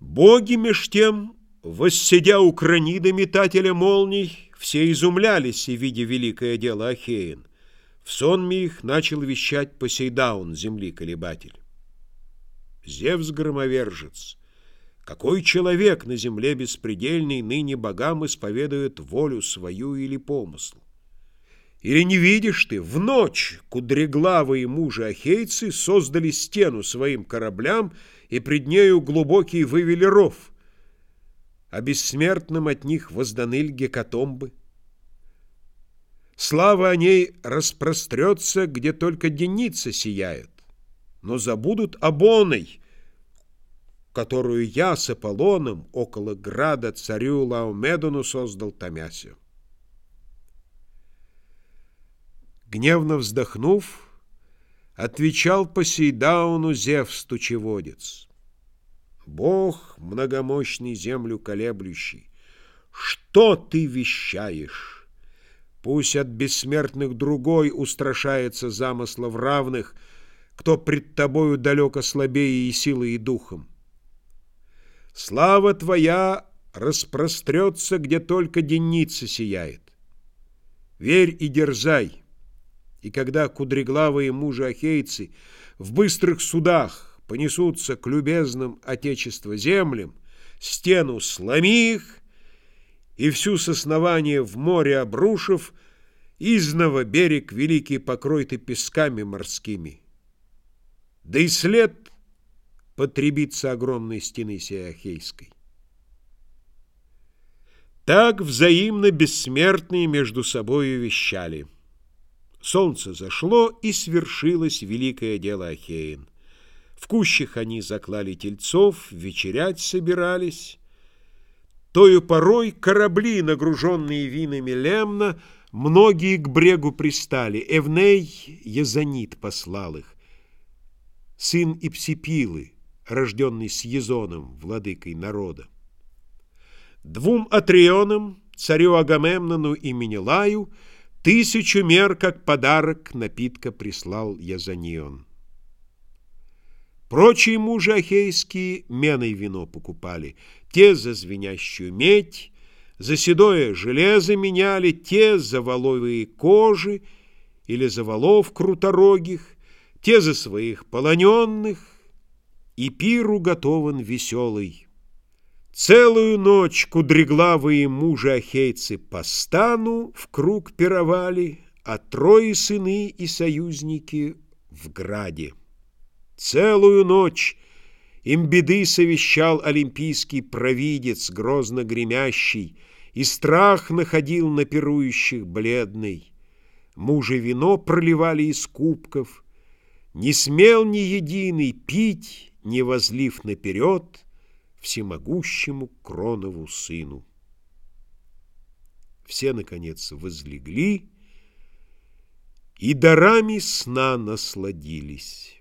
Боги меж тем, воссидя у кранида метателя молний, все изумлялись, и видя великое дело Ахеин. В сонме их начал вещать Посейдаун, земли колебатель. Зевс-громовержец, какой человек на земле беспредельный ныне богам исповедует волю свою или помысл? Или не видишь ты, в ночь кудреглавые мужи ахейцы создали стену своим кораблям и пред нею глубокий вывели ров, а бессмертным от них возданы гекатомбы. Слава о ней распрострется, где только деница сияет, но забудут об оной, которую я с Аполлоном около града царю Лаомедону создал Томясию. Гневно вздохнув, отвечал Посейдауну Зевс тучеводец. Бог, многомощный землю колеблющий, что ты вещаешь? Пусть от бессмертных другой устрашается замыслов равных, кто пред тобою далеко слабее и силой, и духом. Слава твоя распрострется, где только денница сияет. Верь и дерзай. И когда кудреглавые мужи-ахейцы в быстрых судах понесутся к любезным отечества землям, стену сломи их, и всю с основания в море обрушив, изново берег великий покрой песками морскими. Да и след потребится огромной стены сей Ахейской. Так взаимно бессмертные между собою вещали — Солнце зашло, и свершилось великое дело Ахеин. В кущах они заклали тельцов, вечерять собирались. Тою порой корабли, нагруженные винами Лемна, многие к брегу пристали. Эвней Язонит послал их. Сын Ипсипилы, рожденный с Езоном, владыкой народа. Двум Атрионам, царю Агамемнону и Менелаю, Тысячу мер, как подарок, напитка прислал Язанион. Прочие мужи ахейские меной вино покупали, те за звенящую медь, за седое железо меняли, те за воловые кожи или за волов круторогих, те за своих полоненных, и пиру готован веселый. Целую ночь кудреглавые мужи ахейцы по стану в круг пировали, а трое сыны и союзники в граде. Целую ночь им беды совещал олимпийский провидец, грозно гремящий, и страх находил на пирующих бледный. Мужи вино проливали из кубков, не смел ни единый пить, не возлив наперед — всемогущему Кронову сыну. Все, наконец, возлегли и дарами сна насладились.